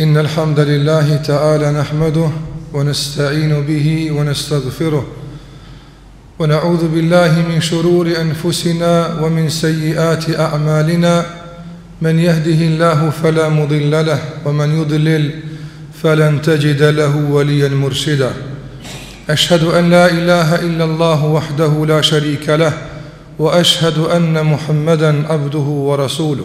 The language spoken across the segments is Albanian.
إن الحمد لله تعالى نحمده ونستعين به ونستغفره ونعوذ بالله من شرور أنفسنا ومن سيئات أعمالنا من يهده الله فلا مضل له ومن يضلل فلن تجد له وليا مرشدا أشهد أن لا إله إلا الله وحده لا شريك له وأشهد أن محمدا عبده ورسوله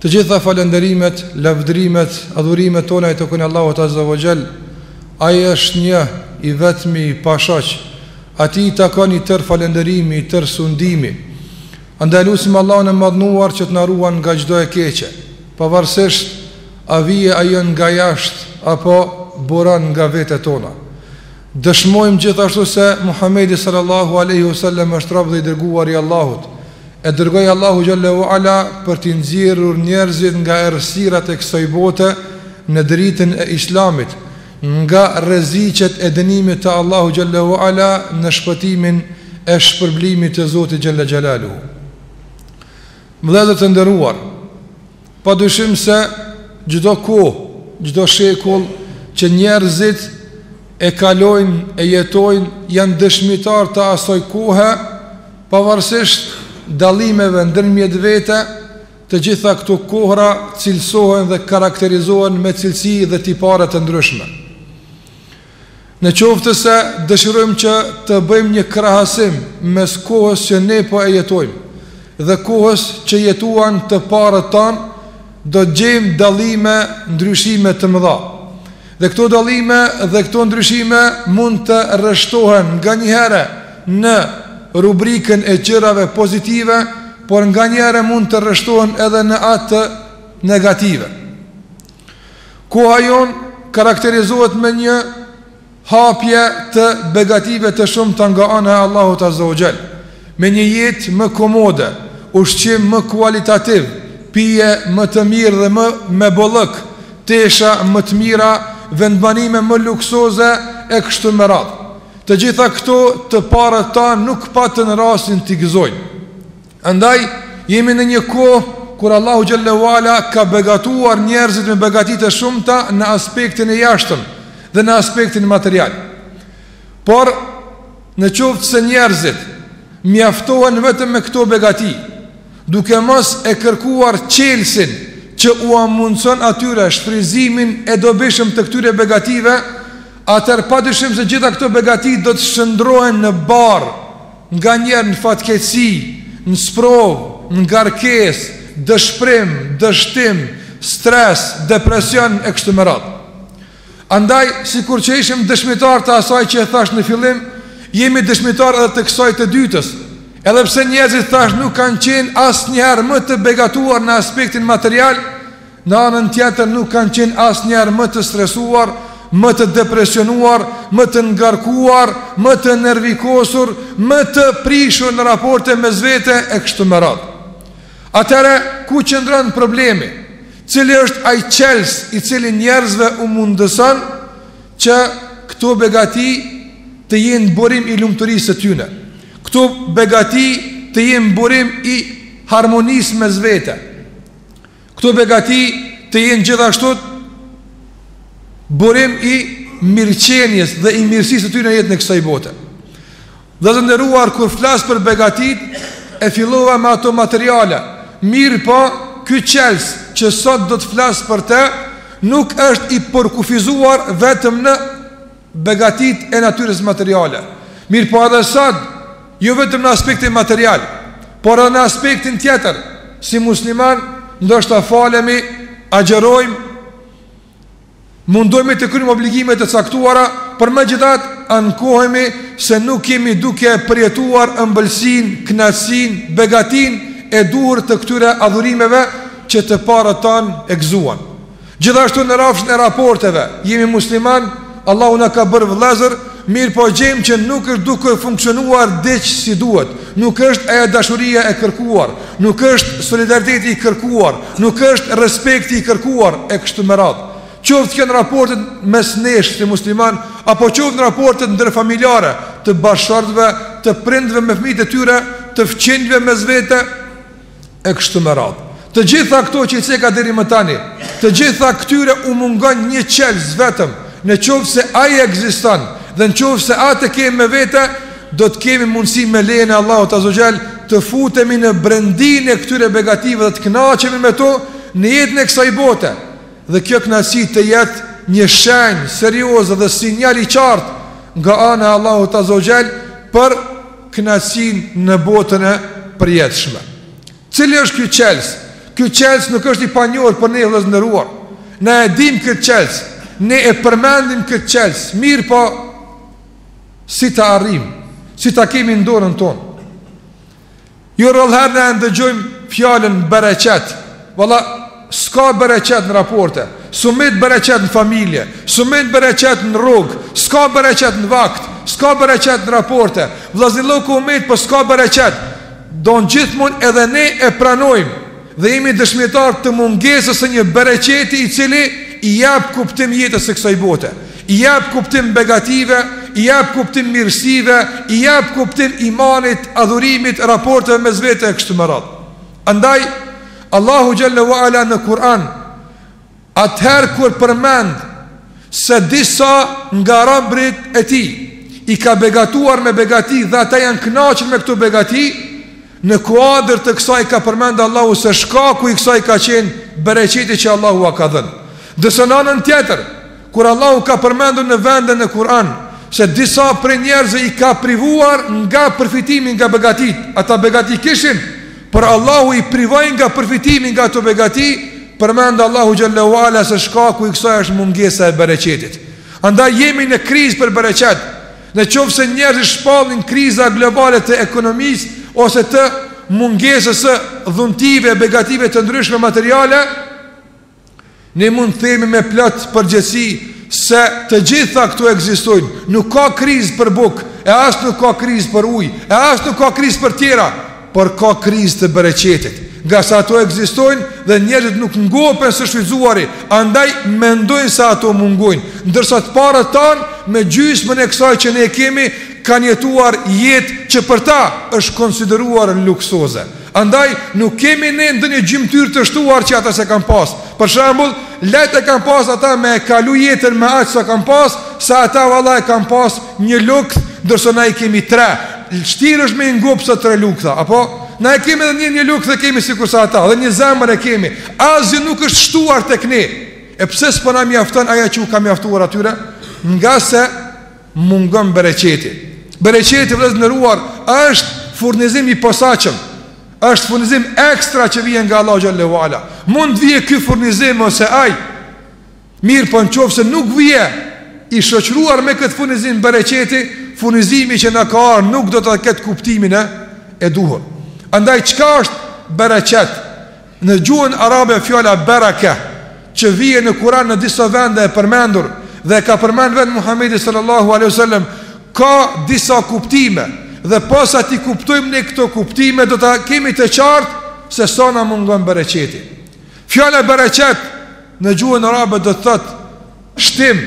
Të gjitha falënderimet, lavdrimet, adhurimet tona i takojnë Allahut Azza wa Jall. Ai është një, i vetmi, i pashoq. Atij i takon i tërë falënderimi, i tërë sundimi. Andaj lusim Allahun e Madhnuar që të na ruan nga çdo e keqe, pavarësisht a vije ajo nga jashtë apo buron nga vetet tona. Dëshmojmë gjithashtu se Muhamedi sallallahu alaihi wasallam është rob dhe i dërguar i Allahut. E dërgoi Allahu xhallahu ala për t'i nxjerrur njerëzit nga errësirat e kësaj bote në dritën e Islamit, nga rreziqet e dënimit të Allahu xhallahu ala në shpëtimin e shpërblimit të Zotit xhalla xhelaluhu. Vëllezër të nderuar, Padyshim se çdo kohë, çdo shekull që njerëzit e kalojnë, e jetojnë, janë dëshmitarë të asaj kohe, pavarësisht dallimeve ndërmjet vete, të gjitha këto kohëra cilësohen dhe karakterizohen me cilësi dhe tipare të ndryshme. Në qoftë se dëshirojmë që të bëjmë një krahasim mes kohës që ne po e jetojmë dhe kohës që jetuan të parët tanë, do të gjejmë dallime, ndryshime të mëdha. Dhe këto dallime dhe këto ndryshime mund të rreshtohen nganjëherë në rubrikën e gjërave pozitive, por nganjëherë mund të rreshtohen edhe në atë negative. Koha jonë karakterizohet me një hapje të begative të shumta nga ana e Allahut Azza wa Jall, me një jetë më komode, ushqim më kualitativ, pije më të mirë dhe më me bollëk, tesha më të mira, vendbanime më luksoze e kështu me radhë. Të gjitha këto të parët tanë nuk patën rastin t'i gëzojnë. Andaj jemi në një kohë kur Allahu xhallahu ala ka begatuar njerëzit me begati të shumta në aspektin e jashtëm dhe në aspektin material. Por në qoftë se njerëzit mjaftohen vetëm me këto begati, duke mos e kërkuar çelësin që ua mundson atyre shfrytëzimin e dobishëm të këtyre begative, atëherë padyshim se gjitha këto begati do të shndërrohen në barrë Nganjëherë në fatkeqësi, në sprovë, në ngarkesë, dëshpërim, dështim, stres, depresion e kështu me radhë. Andaj, sikur që ishim dëshmitarë të asaj që e thashë në fillim, jemi dëshmitarë edhe të kësaj të dytës. Edhe pse njerëzit thashë nuk kanë qenë asnjëherë më të begatuar në aspektin material, Në anën tjetër nuk kanë qenë asnjëherë më të stresuar, më të depresionuar, më të ngarkuar, më të nervikosur, më të prishur në raporte mes vete e kështu me radhë. Atëherë, ku qëndron problemi? Cili është ai çelës i cili njerëzve u mundëson që këto begati të jenë burim i lumturisë së tyre? Këto begati të jenë burim i harmonisë mes vete? Këto begati të jenë gjithashtu burim i mirëqenies dhe i mirësisë së tyre në jetën e kësaj bote. Dhe të nderuar kur flas për begatit, e fillova me ato materiale. Mirëpo, ky çels që sot do të flas për të, nuk është i përkufizuar vetëm në begatitë e natyrës materiale. Mirëpo edhe sot, jo vetëm në aspektin material, por edhe në aspektin tjetër, si musliman, ndoshta falemi, agjërojmë, mundohemi të kryejmë obligime të caktuara, por megjithatë ankohemi se nuk jemi duke përjetuar ëmbëlsin, kënaqësin, begatin e duhur të këtyre adhurimeve që të parët tanë e gëzuan. Gjithashtu në rafshin e raporteve, jemi musliman, Allahu na ka bërë vëllezër, mirëpo gjejmë që nuk është duke funksionuar diç si duhet, nuk është ajo dashuria e kërkuar, nuk është solidariteti i kërkuar, nuk është respekti i kërkuar e kështu me radhë. Qoftë kjo në raportet mes nesh si musliman apo qoftë në raportet ndërfamiljare të bashkëshortëve, të prindërve me fëmijët e tyre, të fqinjve mes vete, e kështu me radhë. Të gjitha këto që i ceka deri më tani, të gjitha këtyre u mungon një çelës vetëm, në qoftë se ai ekziston dhe në qoftë se atë e kemi me vete, do të kemi mundësi me lejen e Allahut azze ue xhel të futemi në brendinë e këtyre begative dhe të kënaqemi me to në jetën e kësaj bote. Dhe kjo kënaqësi të jetë një shenjë serioze dhe sinjal i qartë nga ana e Allahut azze ue xhel për kënaqësinë në botën e përjetshme. Cili është ky çelës? Ky çelës nuk është i panjohur për ne vëllezër të nderuar. Ne e dimë këtë çelës, ne e përmendim këtë çelës, mirëpo si ta arrijmë, si ta kemi në dorën tonë. Jo rrallëherë ne ndëgjojmë fjalën bereqet. Valla S'ka bereqet në raporte, s'u mbet bereqet në familje, s'u mbet bereqet në rrugë, s'ka bereqet në vakt, s'ka bereqet në raporte. Vllaznillëku u mbet, po s'ka bereqet. Don gjithmonë edhe ne e pranojmë dhe jemi dëshmitar të mungesës së një bereqeti i cili i jep kuptim jetës së kësaj bote, i jep kuptim begative, i jep kuptim mirësive, i jep kuptim imanit, adhurimit, raporteve mes vete e kështu me radhë. Andaj, Allahu xhelle ue ala në Kur'an, atëherë kur përmend se disa nga robërit e tij, i ka begatuar me begati dhe ata janë kënaqur me këto begati, në kuadër të kësaj ka përmend Allahu se shkaku i kësaj ka qenë bereqeti që Allahu ua ka dhënë. Ndërsa në anën tjetër, Kur Allahu ka përmendur në vende në Kur'an se disa prej njerëzve i ka privuar nga përfitimi nga begatitë, ata begati kishin, por Allahu i privoi nga përfitimi nga ato begati, përmend Allahu xhelle ue ala se shkaku i kësaj është mungesa e bereqetit. Andaj jemi në krizë për bereqet. Në qoftë se njerëzit shpallin kriza globale të ekonomisë ose të mungesës së dhuntive e begative të ndryshme materiale, Ne mund themi me plot përgjegjësi se të gjitha këto ekzistojnë. Nuk ka krizë për bukë, e as nuk ka krizë për ujë, e as nuk ka krizë për tjera, por ka krizë të bereqetit. Ngase ato ekzistojnë dhe njerëzit nuk ngopen së shfrytëzuari, andaj mendojnë se ato mungojnë, ndërsa të parët tanë me gjysmën e kësaj që ne kemi kanë jetuar jetë që për ta është konsideruar luksoze. Andaj nuk kemi ne ndonjë gjymtyrë të shtuar që ata s'e kanë pas. Për shembull, leht e kanë pas ata me e kalu jetën me aq sa kanë pas, se ata valla e kanë pas një luks, ndërsa na i kemi tre. Shtirë është me i ngopë se tre luktha, apo? Na e kemi edhe një një lukth e kemi sikur sa ata, dhe një zemër e kemi. Asgjë nuk është shtuar tek ne. E pse s'po na mjafton ajo që u ka mjaftuar atyre? Ngase mungon bereqeti. Bereqeti vëllezër të nderuar është furnizim i posaçëm. Është furnizim ekstra që vjen nga Allahu xhelle ue ala. Mund të vijë ky furnizim ose ai. Mirëpo në qoftë se nuk vjen i shoqëruar me këtë furnizim bereqeti, furnizimi që na ka ardh nuk do ta ketë kuptimin e duhur. Andaj çka është bereqet? Në gjuhën arabe fjala Barakah, që vjen në Kuran në disa vende e përmendur dhe e ka përmend vetë Muhamedi sallallahu alejhi wasallam, ka disa kuptime dhe pasi t'i kuptojmë ne këto kuptime do ta kemi të qartë se sa na mungon bereqeti. Fjala bereqet në gjuhën arabe do të thotë Shtim,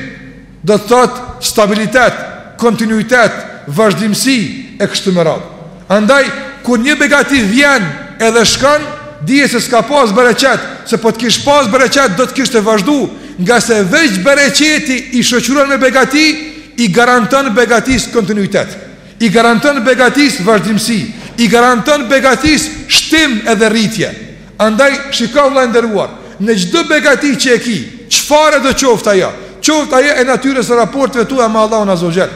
do të thotë stabilitet, kontinuitet, vazhdimësi e kështu me radhë. Andaj kur një begati vjen edhe shkon, dije se s'ka pas bereqet, se po të kish pas bereqet do të kishte vazhdu, ngase veç bereqeti i shoqëruar me begati i garanton begatisë kontinuitet, i garanton begatisë vazhdimësi, i garanton begatisë shtim edhe rritje. Andaj, shiko vëlla i nderuar, në çdo begati që e ke, çfarë do të qoftë ajo, qoftë ajo e natyrës së raporteve tua me Allahun azze ue xhel,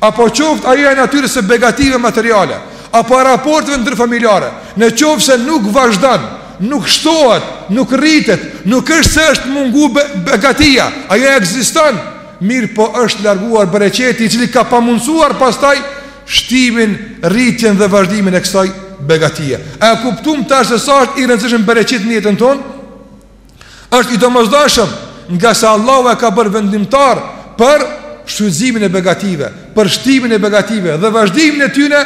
apo qoftë ajo e natyrës së begative materiale, apo e raporteve ndërfamiljare, në qoftë se nuk vazhdon, nuk shtohet, nuk rritet, nuk është se është mungu begatia, ajo ekziston, mirëpo është larguar bereqeti i cili ka pamundësuar pastaj shtimin, rritjen dhe vazhdimin e kësaj begatie. A e kuptum tash se sa është i rëndësishëm bereqit në jetën tonë? Është i domosdoshëm, ngase Allahu e ka bërë vendimtar për shfrytëzimin e begative, për shtimin e begative dhe vazhdimin e tyre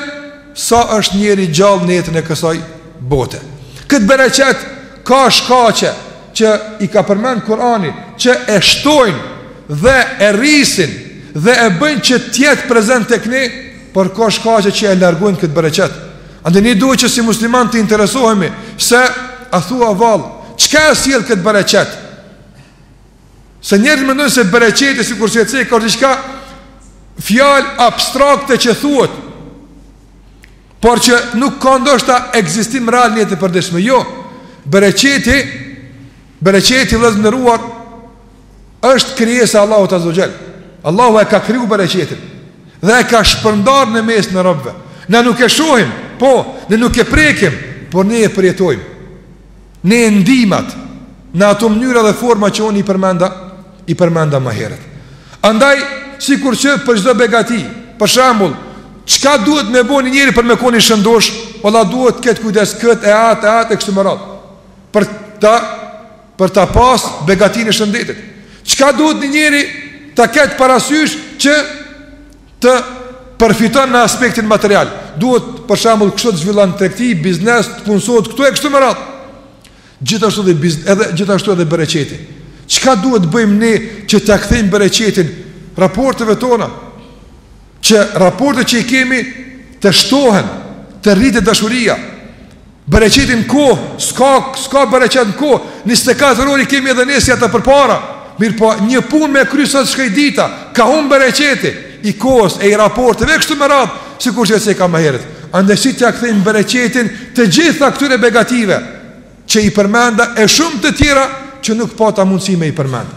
sa është njeri gjallë në jetën e kësaj bote. Këtë bereqet ka shkaqe, që i ka përmend Kurani, që e shtojnë dhe e rrisin dhe e bëjnë që të jetë prezant tek ne, por ka shkaqe që e largojnë këtë bereqet. Andaj ne duhet që si muslimanë të interesohemi se a thua vallë, çka e sjell këtë bereqet? Se njerëzit mendojnë se bereqeti sikur siç ceka diçka fjalë abstrakte që thuhet. Por që nuk ka ndoshta ekzistim real në jetën e përditshme. Jo. Bereqeti, bereqeti vëllezër të nderuar është krijesa e Allahut azze ue xhel. Allahu e ka krijuar bereqetin dhe e ka shpërndarë në mesin e robëve. Ne nuk e shohim, po, ne nuk e prekim, por ne e përjetojmë. Ne e ndimë atë në ato mënyra dhe forma që unë i përmenda, i përmenda më herët. Andaj, sikur që për çdo begati, për shambull, çka duhet me bo një njeri për me kon i shëndoshë, vlla duhet të ketë kujdes këtë e atë e atë e kështu me radhë, për ta, për ta pas begatinë e shëndetit. Çka duhet një njeri ta ketë parasysh që të përfiton në aspektin material. Duhet për shembull kështu të zhvillon tregti, biznes, të punësohet këtu e kështu me radhë. Gjithashtu edhe biznes, edhe gjithashtu edhe bereqeti. Çka duhet të bëjmë ne që ta kthejmë bereqetin raporteve tona? Që raportet që i kemi të shtohen, të rritet dashuria. Bereqeti n'kohë, s'ka, s'ka bereqet në kohë, 24 orë i kemi edhe ne si ata përpara, mirëpo një punë me kry sot shkoi dita, ka humb bereqeti i kohës e i raporteve, e kështu me radhë, sikur që e ceka më herët, andaj si t'ia kthejmë bereqetin të gjitha këtyre begative, që i përmenda e shumë të tjera, që nuk pata mundësi me i përmend.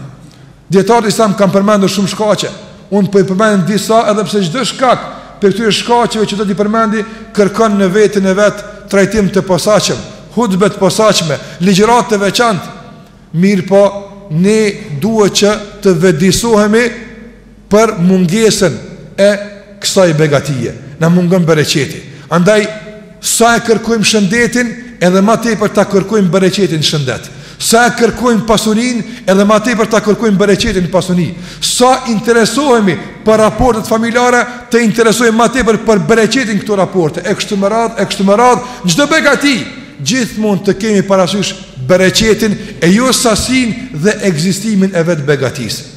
Dijetarët islamë kanë përmendur shumë shkaqe. Unë po i përmend disa edhe pse çdo shkak prej këtyre shkaqeve që do t'i përmendi kërkon në veten e vet trajtim të posaçëm, hutbe të posaçme, ligjëratë të veçantë. Mirëpo ne duhet që të vetëdijesohemi për mungesën e kësaj begatie. Na mungon bereqeti. Andaj Sa e kërkojmë shëndetin, edhe ma tepër ta kërkojmë bereqetin shëndet. Sa e kërkojmë pasunin, edhe ma tepër ta kërkojmë bereqetin pasuni. Sa interesohemi për raportet familjare, të interesohemi ma tepër për bereqetin këto raporte. E kështu me radhë, e kështu me radhë, çdo begati, gjithmonë të kemi parasysh bereqetin e jo sasinë dhe ekzistimin e vetë begatisë.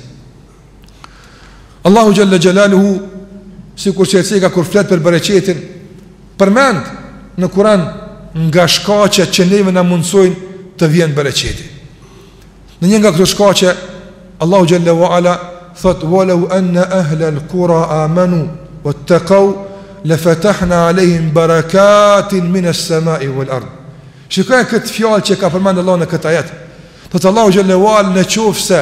Allahu xhele xhelaluhu, sikur që e ceka kur flet për bereqetin, përmend në Kuran nga shkaqet që neve na mundësojnë të vjen bereqeti. Në një nga këto shkaqe, Allahu xhele wa Ala, thot, Walau anna ahle al kura amanu, wa taqau, le fetahna alejhim barakatin mine semai wel ard. Shikoje këtë fjalë që ka përmend Allahu në këtë ajet. Thot, Allahu xhele wa Ala, në qofë se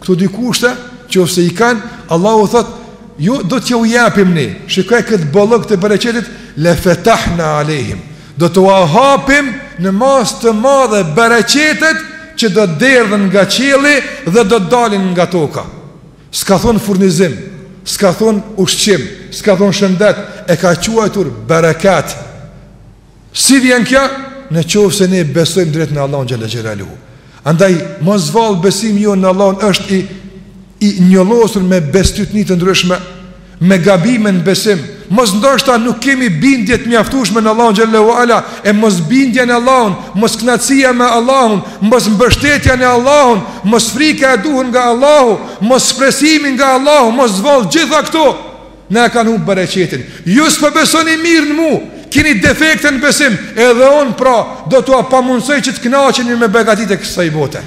Këto dy kushte, në qoftë se i kanë, Allahu thotë, jo do t'jau japim ne. Shikoje këtë bollëk të bereqetit, le fetahna alejhim. Do t'ua hapim në masë të madhe bereqetet që do të derdhen nga qielli dhe do të dalin nga toka. S'ka thon furnizim, s'ka thon ushqim, s'ka thon shëndet, e ka quajtur berekat. Si vjen kjo? Në qoftë se ne besojmë drejt në Allahun xhele xhelaluhu. Andaj, mos vallë besimi jonë në Allahun është i, i njollosur me bestytni të ndryshme, me gabime në besim, mos ndoshta nuk kemi bindje të mjaftueshme në Allahun xhele wa ala, e mos bindja në Allahun, mos knaqësia me Allahun, mos mbështetja në Allahun, mos frika e duhur nga Allahu, mos shpresimi nga Allahu, mos vallë gjitha këto, Na e kanë humb bereqetin. Ju s'po besoni mirë në mua, keni defekte në besim, edhe unë pra do t'ua pamundësoj që të kënaqeni me begatitë e kësaj bote.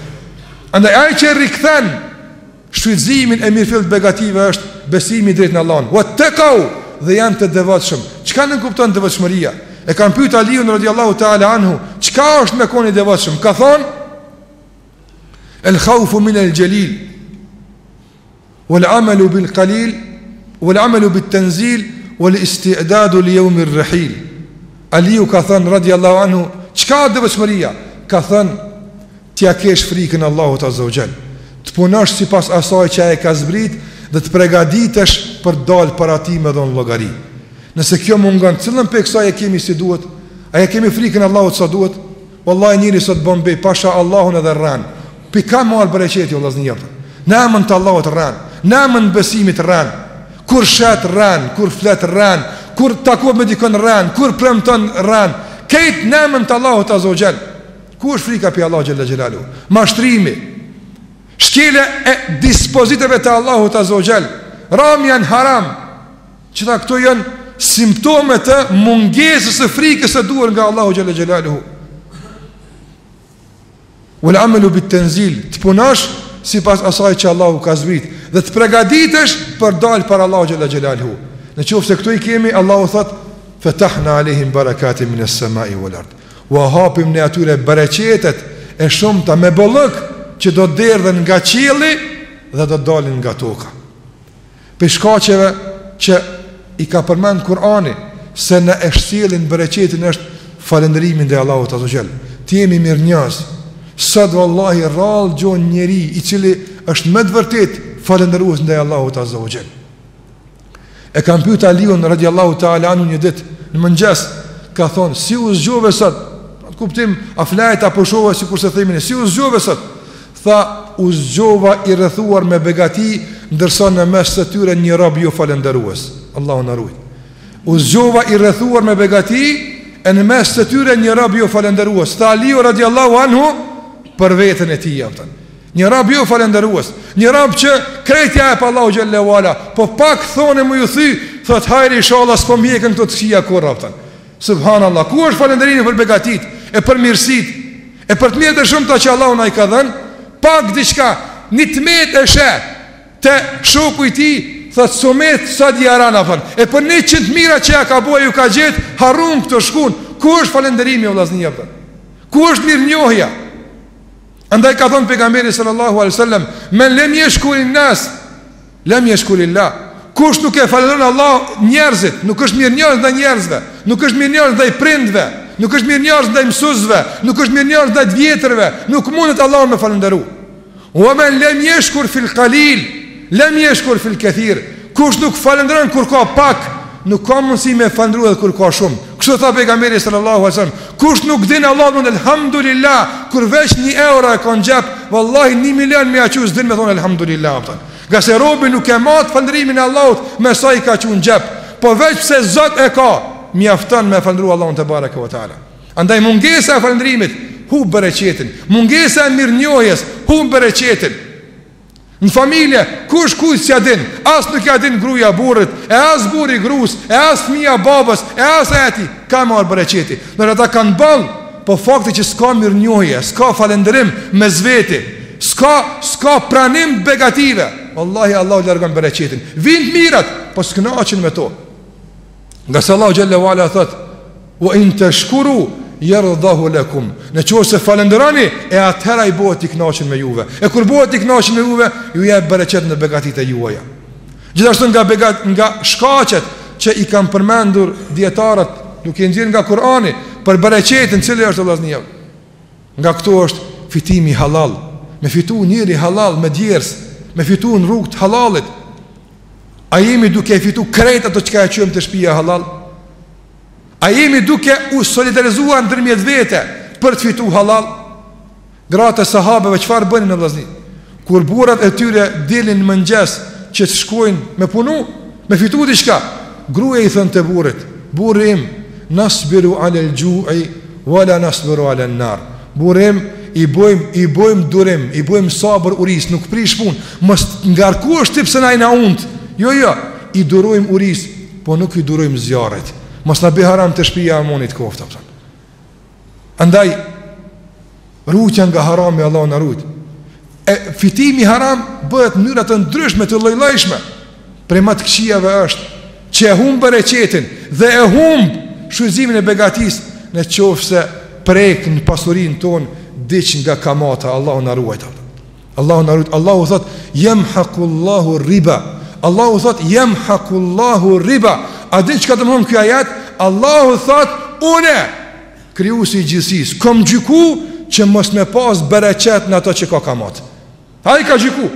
Andaj ai që rikthen shfrytëzimin e mirëfilltë begative është besimi drejt në Allahun. Wa taqau dhe janë të devotshëm. Çka nënkupton devotshmëria? E kanë pyet Aliun radiallahu ta'ala anhu Çka është me kon i devotshëm? Ka thonë El khaufu min el xhelil Wal amalu bil qalil wal amalu bit tanzil wal isti'dadu li yawm ar rahil. Aliu ka thënë radiallahu anhu, çka është devotshmëria? Ka thënë t'ia kesh frikën Allahut azza wa jall. Të punosh sipas asaj që ai ka zbrit dhe të përgatitesh për të dalë para tij me dhon llogari. Nëse kjo mungon, cilën prej kësaj e kemi si duhet? A e kemi frikën Allahut sa duhet? Wallahi njeri sot bën be pasha Allahun edhe rren. Pi ka me ardh bereqeti o vllazni jot. Në emën të Allahut rren, në emën besimit rren. Kur shet rren, kur flet rren, kur takohet me dikon rren, kur premton rren. Kejt në emën të Allahut azza wa jall. Ku është frika pi Allahu xhalla xhelaluhu? Mashtrimi. Shkelja e dispozitave të Allahut azza wa jall. Ram janë haram. Gjithë këto janë simptome të mungesës së frikës së duhur nga Allahu xhel-le xhelaluhu. Uel amelu bit-tenzil, të punosh sipas asaj që Allahu ka zbrit, dhe të pregaditesh për dalë para Allahu xhel-le xhelaluhu. Në qoftë se këto i kemi, Allahu thotë, fetahna alejhim barakatin mines-semai vel ard. Ua hapim ne atyre bereqetet e shumta me bollëk që do të derdhen nga qielli dhe do të dalin nga toka. Prej shkaqeve që i ka përmend Kur'ani se na e sjellin bereqetin është falënderimi ndaj Allahut Azza wa Jall. Të jemi mirënjohës. Sot vallahi rrallë gjon njeri i cili është me të vërtetë falënderues ndaj Allahut Azza wa Jall. E kan pyet Aliun radiallahu ta'ala anhu një dit Në mëngjes Kan thonë si u zgjove sot Në kuptim a flajt a pushove sikurse themi ne Si u zgjove sot Tha, U zgjova i rrethuar me begati, ndërsa në mes të tyre një rob jofalënderues. Allahu na ruajt. U zgjova i rrethuar me begati, e në mes të tyre një rob jofalënderues. Tha Aliu radiallahu anhu për veten e tij, aftën. Një rob jofalënderues, një rob që krejt ja jep Allahu subhanehu ve teala, po pak thoni me ju thy, thot hajri inshallah s'po m'hekën këto të këqija kurrë, aftën. Subhanallahu, ku është falënderimi për begatitë e për mirësitë? E për të mirat e shumta që Allahu na i ka dhënë, pak diçka, një t'metë e sheh te shoku i tij, thotë sumet sa di arana fal. E për 100 t'mira që ja ka bo a ju ka gjet, harron këto shkun. Ku është falënderimi o vllazni jepta? Ku është mirënjohja? Andaj ka thënë pejgamberi sallallahu alaihi wasallam, "Men lem yashkurin-nas Lem yeshkurillah. Kush nuk e falënderon Allah njerëzit, nuk është mirënjohës ndaj njerëzve, nuk është mirënjohës ndaj prindve, nuk është mirënjohës ndaj mësuesve, nuk është mirënjohës ndaj të vjetërve, nuk mundet Allahun me falënderu. Wa man lam yashkur fil qalil, lam yashkur fil kathir. Kush nuk falënderon kur ka pak, nuk ka mundësi me falënderu edhe kur ka shumë. Kështu tha pejgamberi sallallahu alaihi wasallam, kush nuk din Allahut me thon elhamdulillah, kur veç një euro e ka në xhep, vallahi 1 milion me ja çu s'din me thon elhamdulillah ata. Ngase robi nuk e mat falëndrimin e Allahut me sa i ka çu në xhep, po veç pse Zot e ka, mjafton me falëndru Allahun te bareke ve teala. Andaj mungesa e falëndrimit hup bereqetin, mungesa e mirënjohjes hup bereqetin. Në familje, kush kujt s'ja din, as nuk ja din gruja burrit, e as burri grus, e as fëmija babës, e as e ati, ka marrë bereqeti. Ndoshta kanë boll, po fakti që s'ka mirënjohje, s'ka falendrim mes veti, s'ka, s'ka pranim të begative, vallahi Allahu largon bereqetin. Vin t'mirat, po s'knaqen me to. Nga se Allahu xhelle ue ala thot: "Wa in tashkuru yardahu lakum." Në qoftë se falënderoni, e atëhera ai bëhet i kënaqur me juve. E kur bëhet i kënaqur me juve, ju jep bereqet në begatitë e juaja. Gjithashtu nga begat nga shkaqet që i kanë përmendur dijetarët duke i nxjerr nga Kurani për bereqetin cili është vëllazni. Nga këtu është fitimi halal, me fitu njeri halal me djers, me fitu në rrugë të halalit. A jemi duke e fitu krejt ato çka e çojmë te shpia halal? A jemi duke u solidarizua ndërmjet vete për të fitu halal? Gratë e sahabeve çfarë bënin vllazni? Kur burrat e tyre dilnin në mëngjes që të shkojnë me punu, me fitu diçka, gruja i thonte burrit, burri im, nasbiru alel xhui, wala nasbiru alen nar. Burri im, i bojmë, i bojmë durim, i bojmë sabër urisë, nuk prish punë, mos ngarkohesh ti pse na jem na unt, jo, jo, i durojmë urisë, po nuk i durojmë zjarrit, mos na bi haram te shpia amanet koftë, pra. Andaj, ruajtja nga harami, Allahu na rujt, e fitimi haram bëhet në mënyra të ndryshme, të llojllojshme, Prej ma të këqijave është që e humb bereqetin dhe e humb shfrytëzimin e begatisë në qoftë se prek në pasurinë tonë diç nga kamata, Allahu na ruajt. Allahu na ruajt. Allahu thot: "Yamhaqullahu riba." Allahu thot: "Yamhaqullahu riba." A di çka domethon ky ajet? Allahu thot: "Unë krijuesi i gjithësisë, kom gjyku që mos me pas bereqet në ato që ka kamatë." Ai ka gjyku.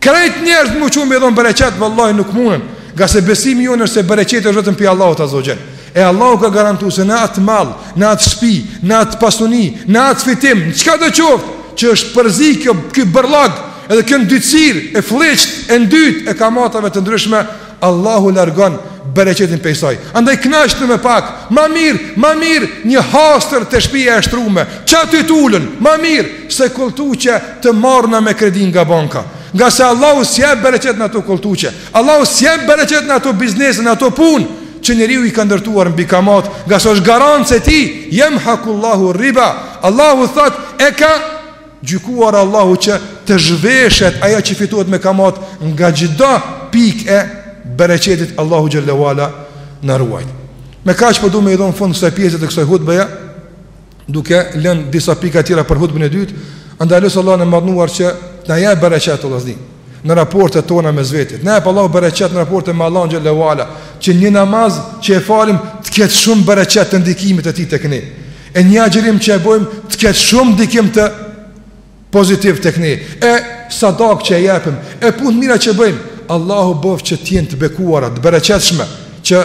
Krejt njerëz m'u çu me dhon bereqet, vallahi nuk mundën, nga se besimi jonë është se bereqeti është vetëm pi Allahut azze ue xhel. E Allahu ka garantu se në atë mall, në atë shpi, në atë pasuni, në atë fitim, çka do qoftë, që është përzi kjo ky bërllog, edhe kjo ndytësirë e flliqt e ndyt e kamatave të ndryshme, Allahu largon bereqetin prej saj. Andaj knaqnu me pak, ma mirë, ma mirë një hasër te shpija e shtrume, qaty të ulem, ma mirë se kolltuqe të marrna me kredi nga banka. Nga se Allahu s'jep bereqet në ato kolltuqe, Allahu s'jep bereqet në ato biznese, në ato punë që njeriu i ka ndërtuar mbi kamatë, nga se është garancë e tij, yamhaqullahu riba. Allahu thot e ka gjykuar Allahu që të zhveshet ajo që fitohet me kamatë nga çdo pikë e bereqetit Allahu xhelle ue ala na ruajt. Me kaq po du me i dhon fund kësaj pjese të kësaj hutbeje duke lënë disa pika tjera për hutbën e dytë, andaj lus Allahun e madhnuar që të na jap bereqet vllazni. në raportet tona mes vetit. Na jep Allahu bereqet në raportet me Allahun xhelle ue ala, që një namaz që e falim të ketë shumë bereqet të ndikimit e tij tek ne. E një agjerim që e bojmë të ketë shumë ndikim të pozitiv tek ne. E sadakë që e jepim, e punë të mira që bëjmë, Allahu bëftë që të jenë të bekuara, të bereqetshme, që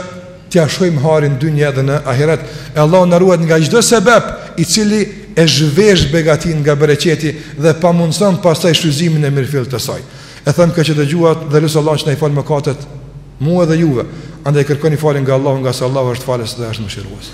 T'ia shojmë hajrin në dynja dhe në ahiret e Allahu na ruajt nga çdo sebep i cili e zhvesh begatinë nga bereqeti dhe pamundëson pastaj shfrytëzimin e mirëfilltë të saj. E them këtë që dëgjuat dhe lus Allahun që na i fal mëkatet mua dhe juve. Andaj kërkoni faljen nga Allahu, ngase Allahu është falës dhe është mëshirues.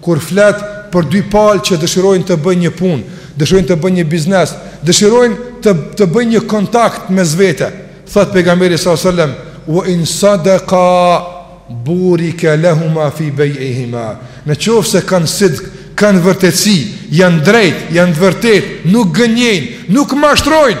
Kur flet për dy palë që dëshirojnë të bëjnë një punë, dëshirojnë të bëjnë një biznes, dëshirojnë të të bëjnë një kontakt mes vete, thotë pejgamberi sa selam, "Wa in sadaqa burika lahumā fī bay'ihimā", në qoftë se kanë sidq, kanë vërtetësi, janë drejt, janë të vërtetë, nuk gënjejnë, nuk mashtrojnë,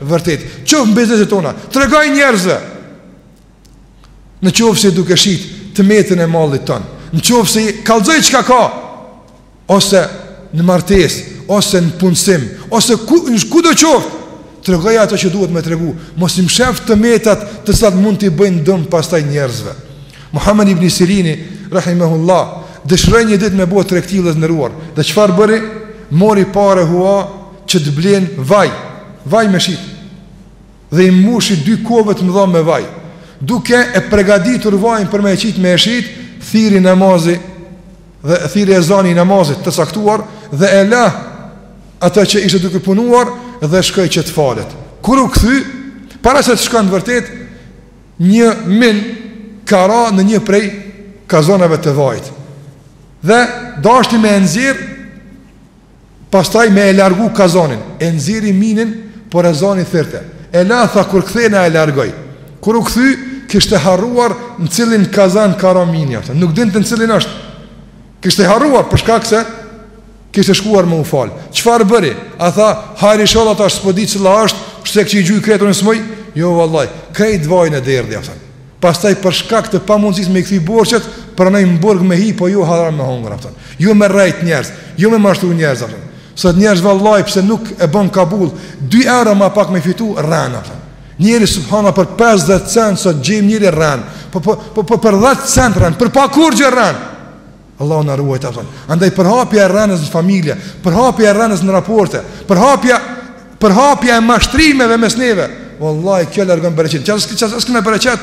vërtet Qoftë në bizneset tona Tregoj njerëzve Në qoftë se duke shit Të metën e mallit tond Në qoftë se kallzoj çka ka Ose në martesë Ose në punësim Ose ku, në kudo qoftë Tregoj ato që duhet me tregu Mos i mshef të metat Të cilat mund t'i bëjnë dëm pastaj njerëzve Muhammed ibn Sirini Rahimehullah Dëshiroi një ditë me bo tregti vëllezër të nderuar Dhe çfarë bëri Mori pare hua që të blen vaj, vaj me shit, dhe i mbushi dy kova të mëdha me vaj, duke e pregaditur vajin për me e qitë me e shit, thirri namazi, dhe thirri ezani i namazit të caktuar, dhe e la atë që ishte duke punuar, dhe shkoi që të falet. Kur u kthy, para se të shkon, vërtet, një min ka ra në një prej kazanave të vajit. Dhe dashti me e nxjerr, Pastaj me e largu kazanin, e nxirri minin, por ezani thirrte. E la tha kur kthehna e largoj. Kur u kthy, kishte harruar në cilin kazan ka ra mini, a kupton. Nuk dinte në cilin është. Kishte harruar për shkak se kishte shkuar me u fal. Çfarë bëri? A tha, hajr inshallah tash s'po di cila është, pse që i gjuj kreturin s'muj? Jo vallaj, krejt vajin e derdhi, a kupton. Pastaj për shkak të pamundësisë me i kthy borxhet, pranoi në burg me hi, po jo haram me hongër, a kupton. Jo me rrejt njerëz, jo me mashtru njerëz, a kupton. Sot njerëz vallaj pse nuk e bën kabul, 2 euro më pak me fitu rren, a kupton. Njeri subhanallah për 50 cent sot gjejmë njeri rren. Po po po, po për 10 cent rren, për pa kurrgjë rren. Allahu na ruajt a kupton. Andaj përhapja e rrenës në familje, përhapja e rrenës në raporte, përhapja përhapja e mashtrimeve mes neve. Wallahi kjo largon bereqet. Çfarë s'ka s'kena bereqet?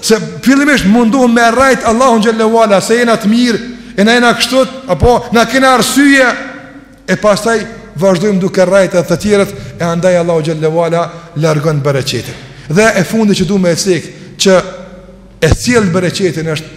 Se fillimisht mundohemi me rrajt Allahun xhele ve ala se jena të mirë, e na jena kështu, apo na kena arsye e pastaj vazhdojmë duke rrajt edhe të tjerët e andaj Allahu xhele ve ala largon bereqetin. Dhe e fundi që du me e cek që e sjell bereqetin është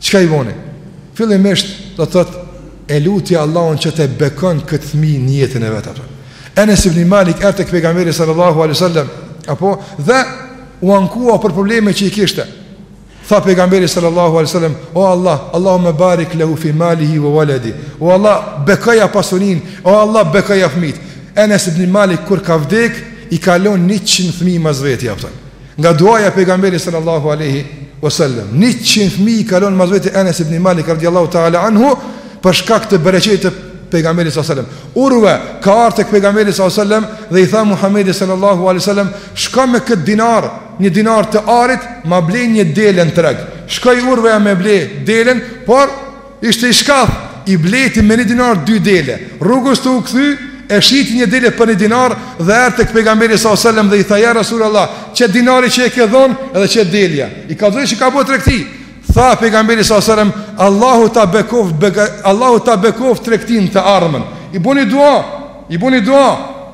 Çka i boni? Fillimisht do të thotë e luti Allahun që të bekon këtë fëmijë në jetën e vet, a kupton. Enes ibn Malik erdh tek pejgamberi sallallahu alaihi wasallam, apo dhe u ankua për probleme që i kishte. Tha pejgamberi sallallahu alaihi wasallam, "O Allah, Allahumma barik lahu fi malihi wa waladi." O Allah, bekoja pasuninë, o Allah, bekoja fëmijët. Enes ibn Malik kur ka vdek, i ka lon 100 fëmijë mas veti, a kupton. Nga duaja e pejgamberit sallallahu alaihi wasallam, 100 fëmijë ka lon mas veti Enes ibn Malik radiallahu taala anhu për shkak të bereqetit të pejgamberit sallallahu alaihi wasallam. Urve ka ardh tek pejgamberi sallallahu alaihi wasallam dhe i tha Muhamedi sallallahu alaihi wasallam, "Shko me kët dinar, një dinar të arit, ma ble një dele n'treg." Shkoi Urveja me ble delen, por Ishte i shkath, i bleti me një dinar dy dele, rrugës tu u kthy, e shiti një dele për një dinar dhe erdh tek pejgamberi sallallahu alaihi wasallam dhe i tha ja Rasul Allah, qe dinari që e ke dhon edhe qe delja, i kallzoi që ka bo tregti. Tha pejgamberi sallallahu alaihi wasallam, Allahu ta bekoft, beka, Allahu ta bekoft tregtinë, të ardhmen, i boni dua, I boni dua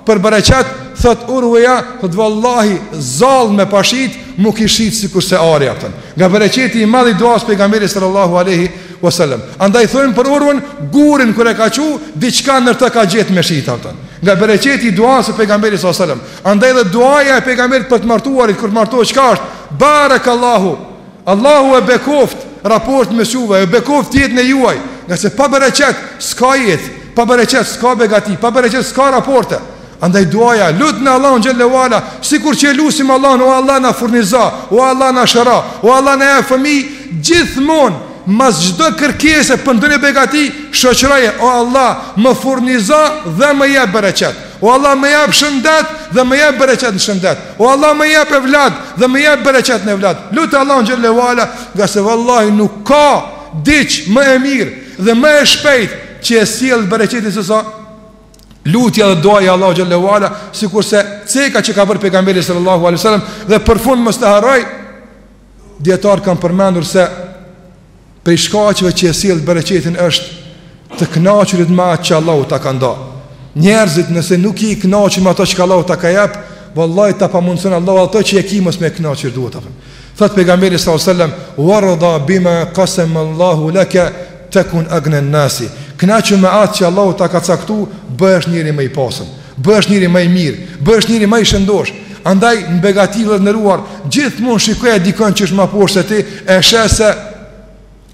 për bereqet, thot Urveja, thot vallahi zall me pas shit m'u kish shit sikurse ari, a kupton. Nga bereqeti i madh i duas së pejgamberit sallallahu alaihi wasallam. Andaj thonë për Urven gurin kur e ka çu, diçka nër to ka gjetë me shit, a kupton. Nga bereqeti i duas së pejgamberit sallallahu alaihi wasallam. Andaj dhe duaja e pejgamberit për të martuarit kur të martohet çka është? Barakallahu Allahu e bekoft raport mes juve e bekoft jetën e juaj ngase pa bereqet s'ka jetë pa bereqet s'ka begati pa bereqet s'ka raporte andaj duaja lutne Allahun xhelle ue ala sikur që e lusim Allahun o Allah na furnizo o Allah na shëro o Allah na jep fëmijë gjithmonë mas çdo kërkese për ndonjë begati shoqëroje o Allah më furnizo dhe më jep bereqet O Allah më jap shëndet dhe më jep bereqet në shëndet. O Allah më jep evlad dhe më jep bereqet në evlad. Lute Allahun xhelle ue ala, ngase vallahi nuk ka diç më e mirë dhe më e shpejtë që e sjell bereqetin se sa lutja dhe duaja e Allahut xhelle ue ala, sikurse ceka që ka bërë pejgamberi sallallahu alaihi wasallam dhe për fund mos të harroj dijetarë kanë përmendur se Prej shkaqeve që e sjell bereqetin është të kënaqurit me atë që Allahu ta ka nda. Njerëzit nëse nuk je i kënaqur me ato që Allahu ta ka jap, vallahi ta pamundson Allahu ato që e ki mos me kënaqur duhet apo. Thot pejgamberi sallallahu alajhi wasallam, "Warda bima qasama Allahu laka takun agna an-nasi." Kënaqu me atë që Allahu ta ka caktu, bëhesh njeri më i pasur. Bëhesh njeri më i mirë, bëhesh njeri më i shëndosh. Andaj në begati vëlla i nderuar, gjithmonë shikoje dikon që është më poshtë se ti, e sheh se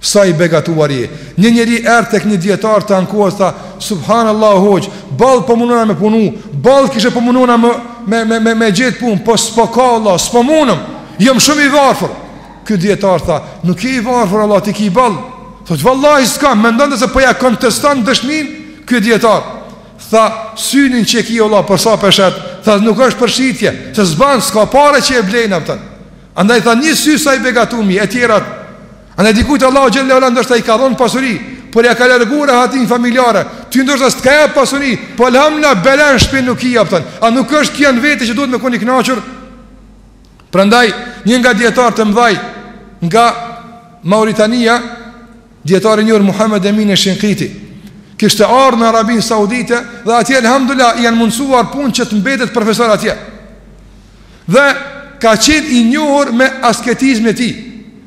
sa i begatuar je. Një njeri erdhi tek një dietar të ankohet tha, "Subhanallah hoxh, boll po mundona me punu, boll kishe po mundona më me me me me gjet pun, po s'po ka valla, s'po mundem. Jam shumë i varfër." Ky dietar tha, "Nuk je i varfër vlla, ti ki boll." Thotë, "Vallahi s'kam, mendon se po ja konteston dëshmin ky dietar." Tha, synin që e ki vlla për sa p'e shet, tha, nuk është për shitje, se s'ban, s'ka pare që e blejnë, a kupton. Andaj tha, një sy sa i begatum je, e tjerat. Andaj dikujt Allahu xhelle ue ala, ndoshta i ka dhonë pasuri, por ja ka largu rahatin familjare, ty ndoshta s'të ka jap pasuri, po elhamdulillah belën n'shpi nuk ki, a kupton. A nuk është kjo në vete që duhet me kon i knaqur? Prandaj, një nga dijetarët e mdhaj, nga Mauritania, Dijetari i njohur Muhammed Emin esh-Shinkiti kishte ardh në Arabinë Saudite dhe atje alhamdulillah i janë mundësuar punë që të mbetet profesor atje. Dhe ka qenë i njohur me asketizmin e tij.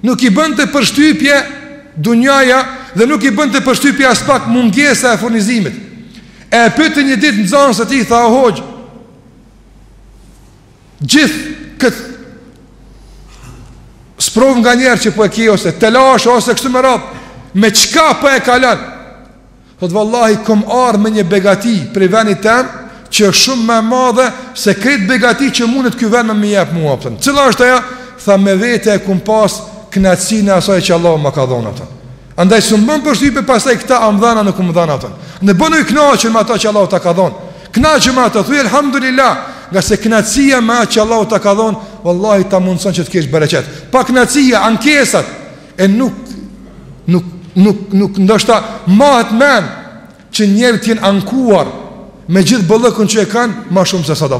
Nuk i bënte përshtypje dunjaja dhe nuk i bënte përshtypje aspak mungesa e furnizimit. E pyeti një ditë nxënës i tij tha o hoxh Gjithë këtë sprovë nga njerëz që po e ke ose telashe ose kështu me radh me çka po e kalon thot vallahi kom ardh me një begati prej venit tem që është shumë më e madhe se krejt begatitë që mundet ky ven me më jep mu a kupton. cila është ajo tha me vete e kom pas knaqësinë e asaj që Allah më ka dhon a kupton. Andaj s'um bën përshtypje pastaj këta a m'dhanë a nuk m'dhanë a kupton. Dhe bënu i kënaqur me ato që Allahu ta ka dhënë. Kënaqu me ato, thuaj elhamdulillah, ngase kënaqësia me atë që Allahu ta ka dhënë, vallahi ta mundson që të kesh bereqet. Pakënaqësia, ankesat e nuk nuk nuk nuk ndoshta mahet mend që njerzit jen ankuar me gjith bollëkun që e kan ma shum se sa do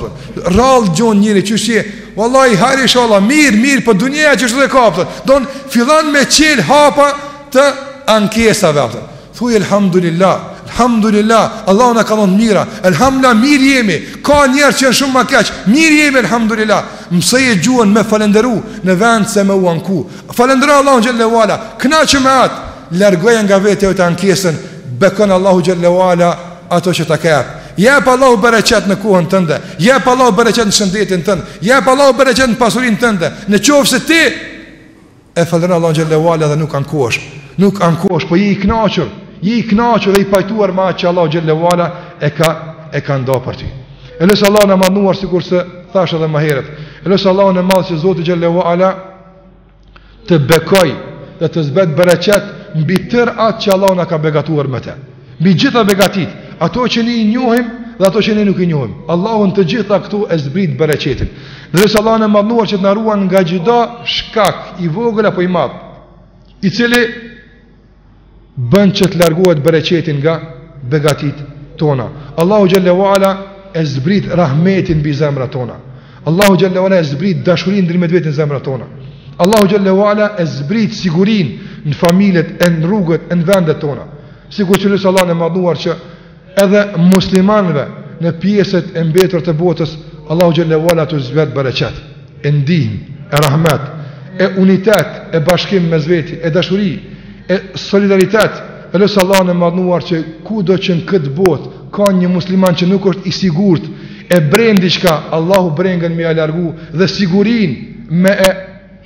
rrall ngjon njeri qysh je vallai hajr ishalla mir mir po dunjaja qishtu a kupton don fillon me çel hapat e ankesave a kupton thuaj elhamdulillah elhamdulillah allah na ka dhon t'mira elhamdulillah mir jemi ka njerz që jen shum ma keq mir jemi elhamdulillah msoje gjuhën me falenderu në vend se me u anku falendero allahun xhelle ue ala kënaqu me at Largoja nga vetja jote ankesën, bekon Allahu xhelle ue ala ato që ta ka jep. Jep Allahu bereqet në kohën tënde, jep Allahu bereqet në shëndetin tënd, jep Allahu bereqet në pasurinë tënde. Në qoftë se ti e falënderon Allahun xhelle ue ala dhe nuk ankohesh, nuk ankohesh, po je i kënaqur, je i kënaqur dhe i pajtuar me atë që Allahu xhelle ue ala e ka e ka nda për ty. E lus Allahun e madhëruar sikurse thashë edhe më herët. E lus Allahun e madh që Zoti xhelle ue ala të bekojë dhe të zbresë bereqet mbi tërë atë që Allahu na ka begatuar me te. Mbi gjitha begatitë, ato që ne i njohim dhe ato që ne nuk i njohim. Allahu në të gjitha këtu e zbrit bereqetin. Dhe nësë Allah në madnuar që të na ruan nga çdo shkak i vogël apo i madh, i cili bën që të largohet bereqeti nga begatitë tona. Allahu xhelle ue ala e zbrit rahmetin mbi zemrat tona. Allahu xhelle ue ala e zbrit dashurinë ndërmjet veti n'zemrat tona. Allahu xhelle ue ala e zbrit sigurinë në familjet, e në rrugët, e në vendet tona. Sikurse e lus Allahun e madhnuar që edhe muslimanëve në pjesët e mbetura të botës, Allahu xhelle ue ala t'u zbret bereqet, e ndihmë, e rahmet, e unitet, e bashkim mes veti, e dashuri, e solidaritet. E lus Allahun e madhnuar që kudo që në këtë botë ka një musliman që nuk është i sigurt, e bren diçka, Allahu brengën me ia largu dhe sigurinë me e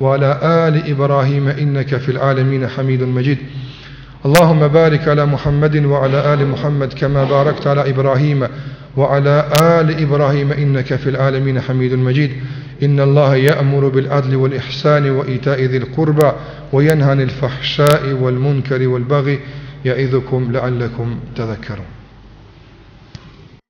Wa ala ali Ibrahima innaka fil alamin hamidun majid اللهم بارك على محمد وعلى آل محمد كما باركت على إبراهيم وعلى آل إبراهيم إنك في العالمين حميد مجيد إن الله يأمر بالعدل والإحسان وإيتاء ذي القربى وينهى عن الفحشاء والمنكر والبغي يعظكم لعلكم تذكرون